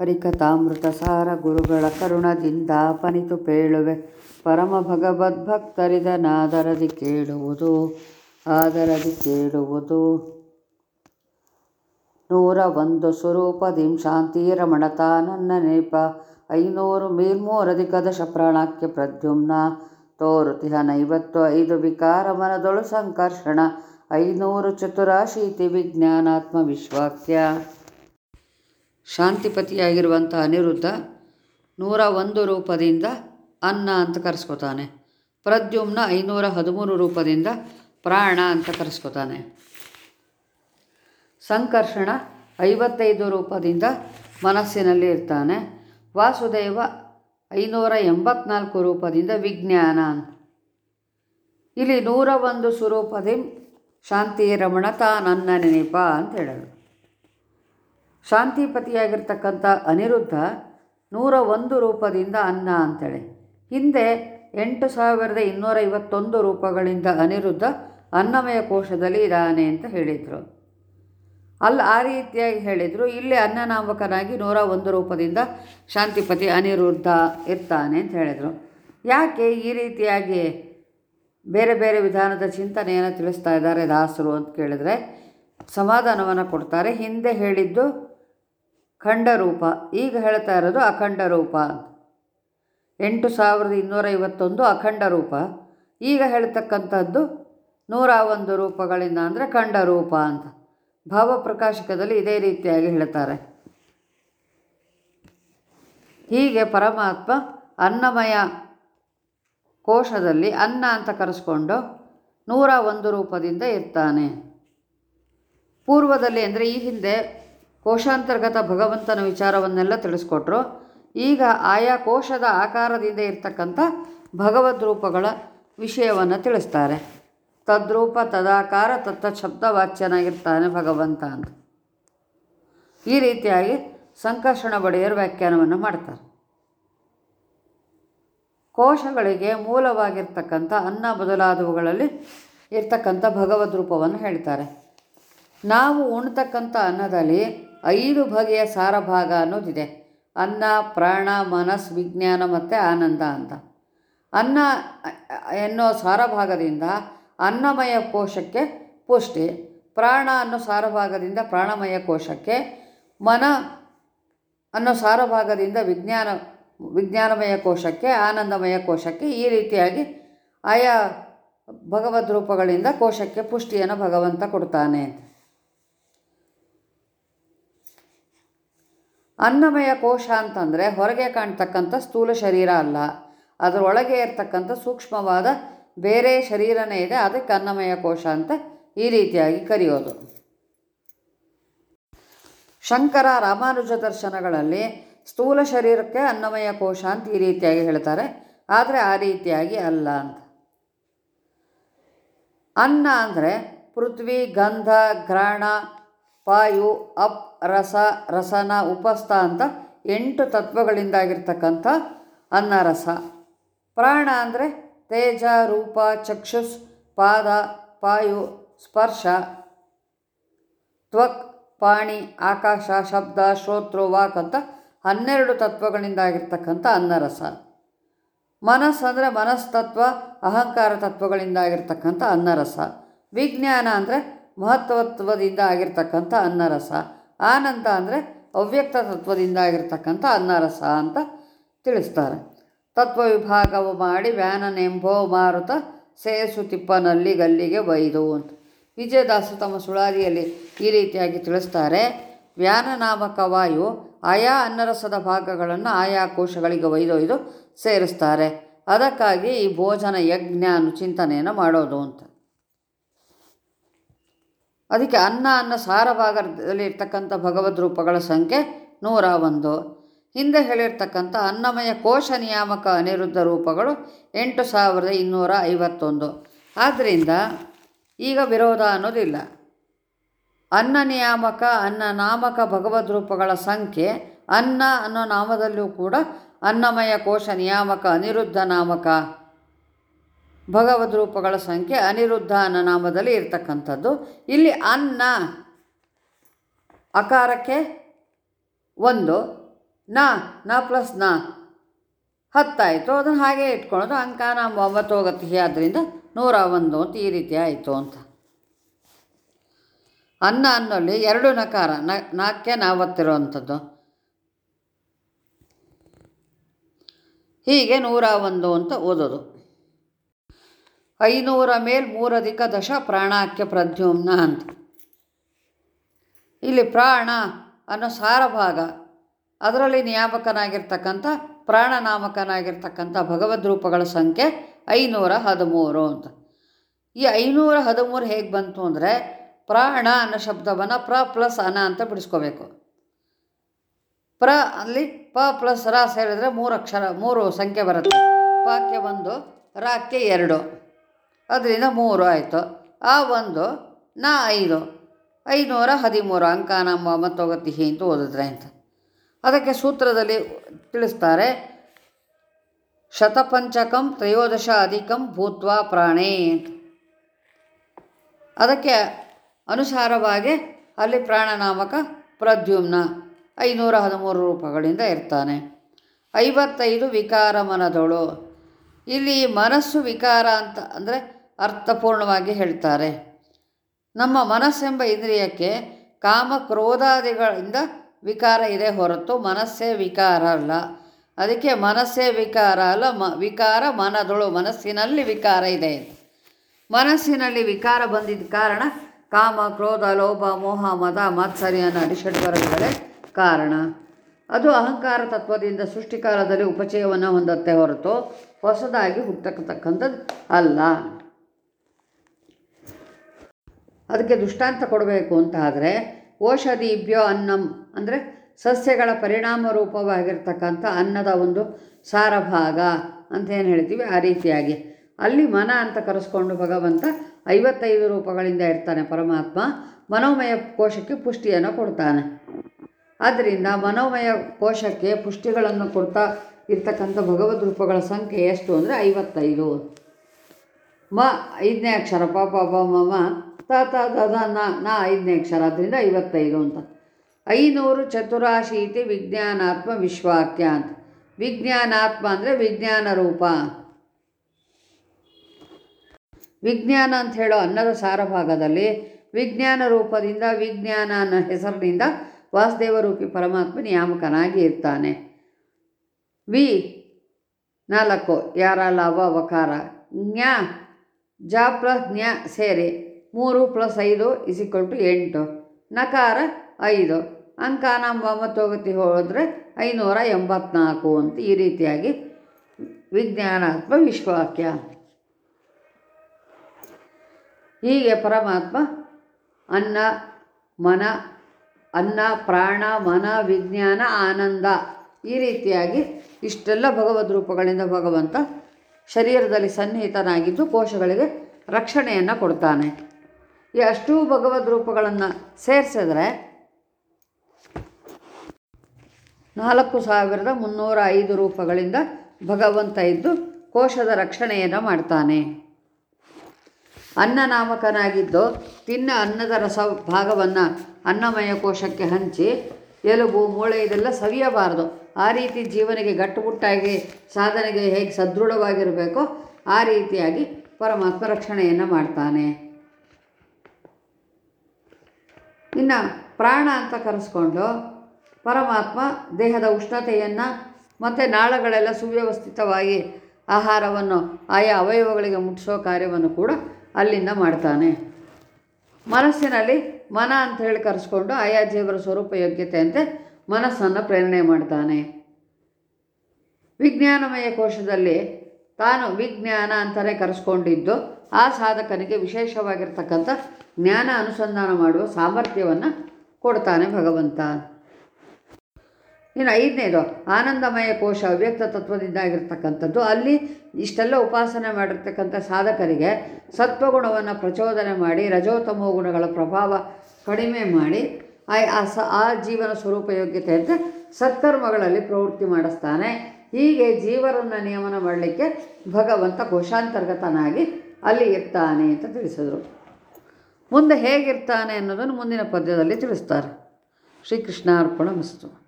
ಹರಿಕಥಾಮೃತ ಸಾರ ಗುರುಗಳ ಕರುಣದಿಂದ ಪನಿತು ಪೇಳುವೆ. ಪರಮ ಭಗವದ್ಭಕ್ತರಿದನಾದರದಿ ಕೇಳುವುದು, ಆದರದಿ ಕೇಳುವುದು. ನೂರ ಒಂದು ಸ್ವರೂಪದಿಂ ಶಾಂತಿರಮಣತ ನನ್ನ ನೇಪ. ಐನೂರು ಮೇಲ್ಮೂರದಿ ಕದಶ ಪ್ರಾಣಾಖ್ಯ ಪ್ರದ್ಯುಮ್ನ. ತೋರುತಿಹ ನೈವತ್ತು ಐದು ವಿಕಾರ ಮನದೊಳು ಸಂಕರ್ಷಣ. ಐನೂರು ಚತುರಾಶೀತಿ ವಿಜ್ಞಾನಾತ್ಮ ವಿಶ್ವಾಕ್ಯ ಶಾಂತಿಪತಿಯಾಗಿರುವಂಥ ಅನಿರುದ್ಧ ನೂರ ಒಂದು ರೂಪದಿಂದ ಅನ್ನ ಅಂತ ಕರೆಸ್ಕೊತಾನೆ. ಪ್ರದ್ಯುಮ್ನ ಐನೂರ ಹದಿಮೂರು ರೂಪದಿಂದ ಪ್ರಾಣ ಅಂತ ಕರೆಸ್ಕೊತಾನೆ. ಸಂಕರ್ಷಣ ಐವತ್ತೈದು ರೂಪದಿಂದ ಮನಸ್ಸಿನಲ್ಲಿ ಇರ್ತಾನೆ. ವಾಸುದೇವ ಐನೂರ ಎಂಬತ್ನಾಲ್ಕು ರೂಪದಿಂದ ವಿಜ್ಞಾನ. ಇಲ್ಲಿ ನೂರ ಒಂದು ಸ್ವರೂಪದಿ ಶಾಂತಿ ರಮಣ ತಾನನ್ನ ನೆನಪ ಅಂತ ಹೇಳೋದು. ಶಾಂತಿಪತಿಯಾಗಿರ್ತಕ್ಕಂಥ ಅನಿರುದ್ಧ ನೂರ ಒಂದು ರೂಪದಿಂದ ಅನ್ನ ಅಂತೇಳಿ. ಹಿಂದೆ ಎಂಟು ಸಾವಿರದ ಇನ್ನೂರ ಐವತ್ತೊಂದು ರೂಪಗಳಿಂದ ಅನಿರುದ್ಧ ಅನ್ನಮಯ ಕೋಶದಲ್ಲಿ ಇದ್ದಾನೆ ಅಂತ ಹೇಳಿದರು. ಅಲ್ಲಿ ಆ ರೀತಿಯಾಗಿ ಹೇಳಿದರು, ಇಲ್ಲಿ ಅನ್ನನಾಮಕನಾಗಿ ನೂರ ಒಂದು ರೂಪದಿಂದ ಶಾಂತಿಪತಿ ಅನಿರುದ್ಧ ಇರ್ತಾನೆ ಅಂತ ಹೇಳಿದರು. ಯಾಕೆ ಈ ರೀತಿಯಾಗಿ ಬೇರೆ ಬೇರೆ ವಿಧಾನದ ಚಿಂತನೆಯನ್ನು ತಿಳಿಸ್ತಾ ಇದ್ದಾರೆ ದಾಸರು ಅಂತ ಕೇಳಿದರೆ, ಸಮಾಧಾನವನ್ನು ಕೊಡ್ತಾರೆ. ಹಿಂದೆ ಹೇಳಿದ್ದು ಖಂಡ ರೂಪ ಈಗ ಹೇಳ್ತಾ ಇರೋದು ಅಖಂಡ ರೂಪ ಎಂಟು ಸಾವಿರದ ಇನ್ನೂರ ಐವತ್ತೊಂದು ಅಖಂಡ ರೂಪ ಈಗ ಹೇಳ್ತಕ್ಕಂಥದ್ದು ನೂರ ಒಂದು ರೂಪಗಳಿಂದ ಅಂದರೆ ಖಂಡ ರೂಪ ಅಂತ ಭಾವಪ್ರಕಾಶಕದಲ್ಲಿ ಇದೇ ರೀತಿಯಾಗಿ ಹೇಳ್ತಾರೆ. ಹೀಗೆ ಪರಮಾತ್ಮ ಅನ್ನಮಯ ಕೋಶದಲ್ಲಿ ಅನ್ನ ಅಂತ ಕರೆಸ್ಕೊಂಡು ನೂರ ಒಂದು ರೂಪದಿಂದ ಇರ್ತಾನೆ. ಪೂರ್ವದಲ್ಲಿ ಅಂದರೆ ಈ ಹಿಂದೆ ಕೋಶಾಂತರ್ಗತ ಭಗವಂತನ ವಿಚಾರವನ್ನೆಲ್ಲ ತಿಳಿಸ್ಕೊಟ್ರು. ಈಗ ಆಯಾ ಕೋಶದ ಆಕಾರದಿಂದ ಇರ್ತಕ್ಕಂಥ ಭಗವದ್ ರೂಪಗಳ ವಿಷಯವನ್ನು ತಿಳಿಸ್ತಾರೆ. ತದ್ರೂಪ ತದಾಕಾರ ತತ್ತ ಶಬ್ದವಾಚ್ಯನಾಗಿರ್ತಾನೆ ಭಗವಂತ ಅಂತ. ಈ ರೀತಿಯಾಗಿ ಸಂಕರ್ಷಣ ಬಡೆಯರು ವ್ಯಾಖ್ಯಾನವನ್ನು ಮಾಡ್ತಾರೆ. ಕೋಶಗಳಿಗೆ ಮೂಲವಾಗಿರ್ತಕ್ಕಂಥ ಅನ್ನ ಬದಲಾದವುಗಳಲ್ಲಿ ಇರ್ತಕ್ಕಂಥ ಭಗವದ್ ರೂಪವನ್ನು ಹೇಳ್ತಾರೆ. ನಾವು ಉಣ್ತಕ್ಕಂಥ ಅನ್ನದಲ್ಲಿ ಐದು ಬಗೆಯ ಸಾರಭಾಗ ಅನ್ನೋದಿದೆ. ಅನ್ನ, ಪ್ರಾಣ, ಮನಸ್, ವಿಜ್ಞಾನ ಮತ್ತು ಆನಂದ ಅಂತ. ಅನ್ನ ಎನ್ನೋ ಸಾರಭಾಗದಿಂದ ಅನ್ನಮಯ ಕೋಶಕ್ಕೆ ಪುಷ್ಟಿ, ಪ್ರಾಣ ಅನ್ನೋ ಸಾರಭಾಗದಿಂದ ಪ್ರಾಣಮಯ ಕೋಶಕ್ಕೆ ಮನ ಅನ್ನೋ ಸಾರಭಾಗದಿಂದ ವಿಜ್ಞಾನ, ವಿಜ್ಞಾನಮಯ ಕೋಶಕ್ಕೆ, ಆನಂದಮಯ ಕೋಶಕ್ಕೆ ಈ ರೀತಿಯಾಗಿ ಆಯಾ ಭಗವದ್ ರೂಪಗಳಿಂದ ಕೋಶಕ್ಕೆ ಪುಷ್ಟಿಯನ್ನು ಭಗವಂತ ಕೊಡ್ತಾನೆ ಅನ್ನಮಯ ಕೋಶ ಅಂತಂದರೆ ಹೊರಗೆ ಕಾಣ್ತಕ್ಕಂಥ ಸ್ಥೂಲ ಶರೀರ ಅಲ್ಲ. ಅದರೊಳಗೆ ಇರ್ತಕ್ಕಂಥ ಸೂಕ್ಷ್ಮವಾದ ಬೇರೆ ಶರೀರನೇ ಇದೆ, ಅದಕ್ಕೆ ಅನ್ನಮಯ ಕೋಶ ಅಂತ ಈ ರೀತಿಯಾಗಿ ಕರೆಯೋದು. ಶಂಕರ ರಾಮಾನುಜ ದರ್ಶನಗಳಲ್ಲಿ ಸ್ಥೂಲ ಶರೀರಕ್ಕೆ ಅನ್ನಮಯ ಕೋಶ ಅಂತ ಈ ರೀತಿಯಾಗಿ ಹೇಳ್ತಾರೆ. ಆದರೆ ಆ ರೀತಿಯಾಗಿ ಅಲ್ಲ ಅಂತ. ಅನ್ನ ಅಂದರೆ ಪೃಥ್ವಿ, ಗಂಧ ಘ್ರಾಣ ಪಾಯು, ಅಪ್, ರಸ, ರಸನ ಉಪಸ್ಥ ಅಂತ ಎಂಟು ತತ್ವಗಳಿಂದಾಗಿರ್ತಕ್ಕಂಥ ಅನ್ನರಸ. ಪ್ರಾಣ ಅಂದರೆ ತೇಜ, ರೂಪ, ಚಕ್ಷುಸ್, ಪಾದ, ಪಾಯು, ಸ್ಪರ್ಶ. ತ್ವಕ್, ಪಾಣಿ, ಆಕಾಶ, ಶಬ್ದ ಶ್ರೋತೃ ವಾಕ್ ಅಂತ ಹನ್ನೆರಡು ತತ್ವಗಳಿಂದಾಗಿರ್ತಕ್ಕಂಥ ಅನ್ನರಸ. ಮನಸ್ಸು ಅಂದರೆ ಮನಸ್ತತ್ವ, ಅಹಂಕಾರ ತತ್ವಗಳಿಂದಾಗಿರ್ತಕ್ಕಂಥ ಅನ್ನರಸ. ವಿಜ್ಞಾನ ಅಂದರೆ ಮಹತ್ವತ್ವದಿಂದ ಆಗಿರ್ತಕ್ಕಂಥ ಅನ್ನರಸ. ಆನಂತ ಅಂದರೆ ಅವ್ಯಕ್ತ ತತ್ವದಿಂದ ಆಗಿರ್ತಕ್ಕಂಥ ಅನ್ನರಸ ಅಂತ ತಿಳಿಸ್ತಾರೆ. ತತ್ವ ವಿಭಾಗವು ಮಾಡಿ ವ್ಯಾನನೆಂಬೋ ಮಾರುತ ಸೇಸು ತಿಪ್ಪನಲ್ಲಿ ಗಲ್ಲಿಗೆ ಬೈದು ಅಂತ. ವಿಜಯದಾಸ ತಮ್ಮ ಸುಳಾದಿಯಲ್ಲಿ ಈ ರೀತಿಯಾಗಿ ತಿಳಿಸ್ತಾರೆ. ವ್ಯಾನ ನಾಮಕ ವಾಯು ಆಯಾ ಅನ್ನರಸದ ಭಾಗಗಳನ್ನು ಆಯಾ ಕೋಶಗಳಿಗೆ ಒಯ್ದೊಯ್ದು ಸೇರಿಸ್ತಾರೆ. ಅದಕ್ಕಾಗಿ ಈ ಭೋಜನ ಯಜ್ಞ ಅನ್ನು ಚಿಂತನೆಯನ್ನು ಮಾಡೋದು ಅಂತ. ಅದಕ್ಕೆ ಅನ್ನ ಅನ್ನ ಸಾರ ಭಾಗದಲ್ಲಿ ಇರ್ತಕ್ಕಂಥ ಭಗವದ್ ರೂಪಗಳ ಸಂಖ್ಯೆ ನೂರ ಒಂದು. ಹಿಂದೆ ಹೇಳಿರ್ತಕ್ಕಂಥ ಅನ್ನಮಯ ಕೋಶ ನಿಯಾಮಕ ಅನಿರುದ್ಧ ರೂಪಗಳು ಎಂಟು ಸಾವಿರದ ಇನ್ನೂರ ಐವತ್ತೊಂದು. ಆದ್ದರಿಂದ ಈಗ ವಿರೋಧ ಅನ್ನೋದಿಲ್ಲ. ಅನ್ನ ನಿಯಾಮಕ, ಅನ್ನ ನಾಮಕ ಭಗವದ್ ರೂಪಗಳ ಸಂಖ್ಯೆ ಅನ್ನ ಅನ್ನೋ ನಾಮದಲ್ಲೂ ಕೂಡ ಅನ್ನಮಯ ಕೋಶ ನಿಯಾಮಕ ಅನಿರುದ್ಧ ನಾಮಕ. ಭಗವದ್ ರೂಪಗಳ ಸಂಖ್ಯೆ ಅನಿರುದ್ಧ ಅನ್ನೋ ನಾಮದಲ್ಲಿ ಇರ್ತಕ್ಕಂಥದ್ದು. ಇಲ್ಲಿ ಅನ್ನ ಅಕಾರಕ್ಕೆ ಒಂದು, ನ ನ ಪ್ಲಸ್ನ ಹತ್ತಾಯಿತು. ಅದನ್ನು ಹಾಗೆ ಇಟ್ಕೊಳ್ಳೋದು. ಅಂಕಾನ ಒಂಬತ್ತೋಗತಿ ಆದ್ದರಿಂದ ನೂರ ಒಂದು ಅಂತ ಈ ರೀತಿ ಆಯಿತು ಅಂತ. ಅನ್ನ ಅನ್ನೋಲ್ಲಿ ಎರಡು ನಕಾರ, ನ, ನಾಲ್ಕೆ ನಾವತ್ತಿರುವಂಥದ್ದು. ಹೀಗೆ ನೂರ ಒಂದು ಅಂತ ಓದೋದು. ಐನೂರ ಮೇಲ್ ಮೂರಧಿಕ ದಶ ಪ್ರಾಣಾಖ್ಯ ಪ್ರದ್ಯುಮ್ನ ಅಂತ ಇಲ್ಲಿ ಪ್ರಾಣ ಅನ್ನೋ ಸಾರ ಭಾಗ, ಅದರಲ್ಲಿ ನಿಯಾಮಕನಾಗಿರ್ತಕ್ಕಂಥ ಪ್ರಾಣನಾಮಕನಾಗಿರ್ತಕ್ಕಂಥ ಭಗವದ್ ರೂಪಗಳ ಸಂಖ್ಯೆ ಐನೂರ ಹದಿಮೂರು ಅಂತ. ಈ ಐನೂರ ಹದಿಮೂರು ಹೇಗೆ ಬಂತು ಅಂದರೆ ಪ್ರಾಣ ಅನ್ನೋ ಶಬ್ದವನ್ನು ಪ್ರ ಪ್ಲಸ್ ಅನ ಅಂತ ಬಿಡಿಸ್ಕೋಬೇಕು. ಪ್ರ ಅಲ್ಲಿ ಪ ಪ್ಲಸ್ ರ ಸೇರಿದರೆ ಮೂರು ಅಕ್ಷರ, ಮೂರು ಸಂಖ್ಯೆ ಬರುತ್ತೆ. ಪಕ್ಕೆ ಒಂದು ರಾಕ್ಕೆ ಎರಡು. ಅದರಿಂದ ಮೂರು ಆಯಿತು. ಆ ಒಂದು, ನಾ ಐದು. ಐನೂರ ಹದಿಮೂರು ಅಂಕ ನಮ್ಮ ಮತ್ತೊಗತಿ ಅಂತ ಓದಿದ್ರೆ ಅಂತ ಅದಕ್ಕೆ ಸೂತ್ರದಲ್ಲಿ ತಿಳಿಸ್ತಾರೆ, ಶತಪಂಚಕಂ ತ್ರಯೋದಶ ಅಧಿಕಂ ಭೂತ್ವಾ ಪ್ರಾಣೇ ಅದಕ್ಕೆ ಅನುಸಾರವಾಗಿ ಅಲ್ಲಿ ಪ್ರಾಣನಾಮಕ ಪ್ರದ್ಯುಮ್ನ ಐನೂರ ಹದಿಮೂರು ರೂಪಗಳಿಂದ ಇರ್ತಾನೆ. ಐವತ್ತೈದು ವಿಕಾರ ಮನದೊಳು ಇಲ್ಲಿ ಮನಸ್ಸು ವಿಕಾರ ಅಂತ ಅಂದರೆ ಅರ್ಥಪೂರ್ಣವಾಗಿ ಹೇಳ್ತಾರೆ. ನಮ್ಮ ಮನಸ್ಸೆಂಬ ಇಂದ್ರಿಯಕ್ಕೆ ಕಾಮ ಕ್ರೋಧಾದಿಗಳಿಂದ ವಿಕಾರ ಇದೆ ಹೊರತು ಮನಸ್ಸೇ ವಿಕಾರ ಅಲ್ಲ. ಅದಕ್ಕೆ ಮನಸ್ಸೇ ವಿಕಾರ ಅಲ್ಲ, ಮ, ವಿಕಾರ ಮನದೊಳು, ಮನಸ್ಸಿನಲ್ಲಿ ವಿಕಾರ ಇದೆ. ಮನಸ್ಸಿನಲ್ಲಿ ವಿಕಾರ ಬಂದಿದ್ದ ಕಾರಣ ಕಾಮ, ಕ್ರೋಧ, ಲೋಭ, ಮೋಹ, ಮದ, ಮಾತ್ಸರ್ಯ ಅಡಿಷಡ್ವರಗಳೇ ಕಾರಣ. ಅದು ಅಹಂಕಾರ ತತ್ವದಿಂದ ಸೃಷ್ಟಿಕಾಲದಲ್ಲಿ ಉಪಚಯವನ್ನು ಹೊಂದತ್ತೆ ಹೊರತು ಹೊಸದಾಗಿ ಹುಟ್ಟತಕ್ಕಂಥದ್ದು ಅಲ್ಲ. ಅದಕ್ಕೆ ದೃಷ್ಟಾಂತ ಕೊಡಬೇಕು ಅಂತ ಆದರೆ ಓಷಧೀಭ್ಯೋ ಅನ್ನಂ ಅಂದರೆ ಸಸ್ಯಗಳ ಪರಿಣಾಮ ರೂಪವಾಗಿರ್ತಕ್ಕಂಥ ಅನ್ನದ ಒಂದು ಸಾರಭಾಗ ಅಂತ ಏನು ಹೇಳ್ತೀವಿ? ಆ ರೀತಿಯಾಗಿ. ಅಲ್ಲಿ ಮನ ಅಂತ ಕರೆಸ್ಕೊಂಡು ಭಗವಂತ ಐವತ್ತೈದು ರೂಪಗಳಿಂದ ಇರ್ತಾನೆ ಪರಮಾತ್ಮ. ಮನೋಮಯ ಕೋಶಕ್ಕೆ ಪುಷ್ಟಿಯನ್ನು ಕೊಡ್ತಾನೆ. ಆದ್ದರಿಂದ ಮನೋಮಯ ಕೋಶಕ್ಕೆ ಪುಷ್ಟಿಗಳನ್ನು ಕೊಡ್ತಾ ಇರ್ತಕ್ಕಂಥ ಭಗವದ್ ರೂಪಗಳ ಸಂಖ್ಯೆ ಎಷ್ಟು ಅಂದರೆ ಐವತ್ತೈದು. ಮ ಐದನೇ ಅಕ್ಷರ ಪಾಪ ಪ ಪ, ಮ ಮ ತ ತ, ದ ನ ಐದನೇ ಅಕ್ಷರ. ಅದರಿಂದ ಐವತ್ತೈದು ಅಂತ. ಐನೂರು ಚತುರಾಶೀತಿ ವಿಜ್ಞಾನಾತ್ಮ ವಿಶ್ವಾಕ್ಯ ಅಂತ. ವಿಜ್ಞಾನಾತ್ಮ ಅಂದರೆ ವಿಜ್ಞಾನ ರೂಪ. ವಿಜ್ಞಾನ ಅಂತ ಹೇಳೋ ಅನ್ನದ ಸಾರಭಾಗದಲ್ಲಿ ವಿಜ್ಞಾನ ರೂಪದಿಂದ ವಿಜ್ಞಾನ ಅನ್ನೋ ಹೆಸರಿನಿಂದ ವಾಸುದೇವರೂಪಿ ಪರಮಾತ್ಮ ನಿಯಾಮಕನಾಗಿ ಇರ್ತಾನೆ. ವಿ, ನಾಲ್ಕು, ಯಾರ ಲಾಭ ವಕಾರ, ಜ್ಞಾ ಜ ಪ್ಲಸ್ ಜ್ಞ ಸೇರಿ ಮೂರು ಪ್ಲಸ್ ಐದು ಇಸಿಕ್ವಲ್ ಟು ಎಂಟು. ನಕಾರ ಐದು. ಅಂಕಾನ ಒಂಬತ್ತೋಗತಿ ಹೋದರೆ ಐನೂರ ಎಂಬತ್ನಾಲ್ಕು ಅಂತ ಈ ರೀತಿಯಾಗಿ ವಿಜ್ಞಾನ ಅಥವಾ ವಿಶ್ವವಾಕ್ಯ ಹೀಗೆ ಪರಮಾತ್ಮ ಅನ್ನ, ಮನ, ಅನ್ನ, ಪ್ರಾಣ, ಮನ, ವಿಜ್ಞಾನ, ಆನಂದ ಈ ರೀತಿಯಾಗಿ ಇಷ್ಟೆಲ್ಲ ಭಗವದ್ ರೂಪಗಳಿಂದ ಭಗವಂತ ಶರೀರದಲ್ಲಿ ಸನ್ನಿಹಿತನಾಗಿದ್ದು ಕೋಶಗಳಿಗೆ ರಕ್ಷಣೆಯನ್ನು ಕೊಡ್ತಾನೆ. ಈ ಅಷ್ಟೂ ಭಗವದ್ ರೂಪಗಳನ್ನು ಸೇರಿಸಿದ್ರೆ ನಾಲ್ಕು ಸಾವಿರದ ಮುನ್ನೂರ ಐದು ರೂಪಗಳಿಂದ ಭಗವಂತ ಇದ್ದು ಕೋಶದ ರಕ್ಷಣೆಯನ್ನು ಮಾಡ್ತಾನೆ. ಅನ್ನನಾಮಕನಾಗಿದ್ದು ತಿನ್ನ ಅನ್ನದ ರಸ ಭಾಗವನ್ನು ಅನ್ನಮಯ ಕೋಶಕ್ಕೆ ಹಂಚಿ ಎಲುಬು, ಮೂಳೆ ಇದೆಲ್ಲ ಸವಿಯಬಾರದು. ಆ ರೀತಿ ಜೀವನಿಗೆ ಗಟ್ಟುಮುಟ್ಟಾಗಿ ಸಾಧನೆಗೆ ಹೇಗೆ ಸದೃಢವಾಗಿರಬೇಕೋ ಆ ರೀತಿಯಾಗಿ ಪರಮಾತ್ಮ ರಕ್ಷಣೆಯನ್ನು ಮಾಡ್ತಾನೆ. ಇನ್ನು ಪ್ರಾಣ ಅಂತ ಕರೆಸ್ಕೊಂಡು ಪರಮಾತ್ಮ ದೇಹದ ಉಷ್ಣತೆಯನ್ನು ಮತ್ತು ನಾಳಗಳೆಲ್ಲ ಸುವ್ಯವಸ್ಥಿತವಾಗಿ ಆಹಾರವನ್ನು ಆಯಾ ಅವಯವಗಳಿಗೆ ಮುಟ್ಟಿಸೋ ಕಾರ್ಯವನ್ನು ಕೂಡ ಅಲ್ಲಿಂದ ಮಾಡ್ತಾನೆ. ಮನಸ್ಸಿನಲ್ಲಿ ಮನ ಅಂತ ಹೇಳಿ ಕರೆಸ್ಕೊಂಡು ಆಯಾ ಜೀವರ ಸ್ವರೂಪ ಯೋಗ್ಯತೆಯಂತೆ ಮನಸ್ಸನ್ನು ಪ್ರೇರಣೆ ಮಾಡ್ತಾನೆ. ವಿಜ್ಞಾನಮಯ ಕೋಶದಲ್ಲಿ ತಾನು ವಿಜ್ಞಾನ ಅಂತಲೇ ಕರೆಸ್ಕೊಂಡಿದ್ದು ಆ ಸಾಧಕನಿಗೆ ವಿಶೇಷವಾಗಿರ್ತಕ್ಕಂಥ ಜ್ಞಾನ ಅನುಸಂಧಾನ ಮಾಡುವ ಸಾಮರ್ಥ್ಯವನ್ನು ಕೊಡ್ತಾನೆ ಭಗವಂತ. ಇನ್ನು ಐದನೇದು, ಆನಂದಮಯ ಕೋಶ, ಅವ್ಯಕ್ತ ತತ್ವದಿಂದ ಆಗಿರ್ತಕ್ಕಂಥದ್ದು ಅಲ್ಲಿ ಇಷ್ಟೆಲ್ಲ ಉಪಾಸನೆ ಮಾಡಿರ್ತಕ್ಕಂಥ ಸಾಧಕರಿಗೆ ಸತ್ವಗುಣವನ್ನು ಪ್ರಚೋದನೆ ಮಾಡಿ, ರಜೋತಮೋ ಗುಣಗಳ ಪ್ರಭಾವ ಕಡಿಮೆ ಮಾಡಿ, ಆ ಸ ಆ ಜೀವನ ಸ್ವರೂಪ ಯೋಗ್ಯತೆಯಂತೆ ಸತ್ಕರ್ಮಗಳಲ್ಲಿ ಪ್ರವೃತ್ತಿ ಮಾಡಿಸ್ತಾನೆ. ಹೀಗೆ ಜೀವರನ್ನು ನಿಯಮನ ಮಾಡಲಿಕ್ಕೆ ಭಗವಂತ ಕೋಶಾಂತರ್ಗತನಾಗಿ ಅಲ್ಲಿ ಇರ್ತಾನೆ ಅಂತ ತಿಳಿಸಿದರು. ಮುಂದೆ ಹೇಗಿರ್ತಾನೆ ಅನ್ನೋದನ್ನು ಮುಂದಿನ ಪದ್ಯದಲ್ಲಿ ತಿಳಿಸ್ತಾರೆ. ಶ್ರೀಕೃಷ್ಣಾರ್ಪಣ ಮಸ್ತು.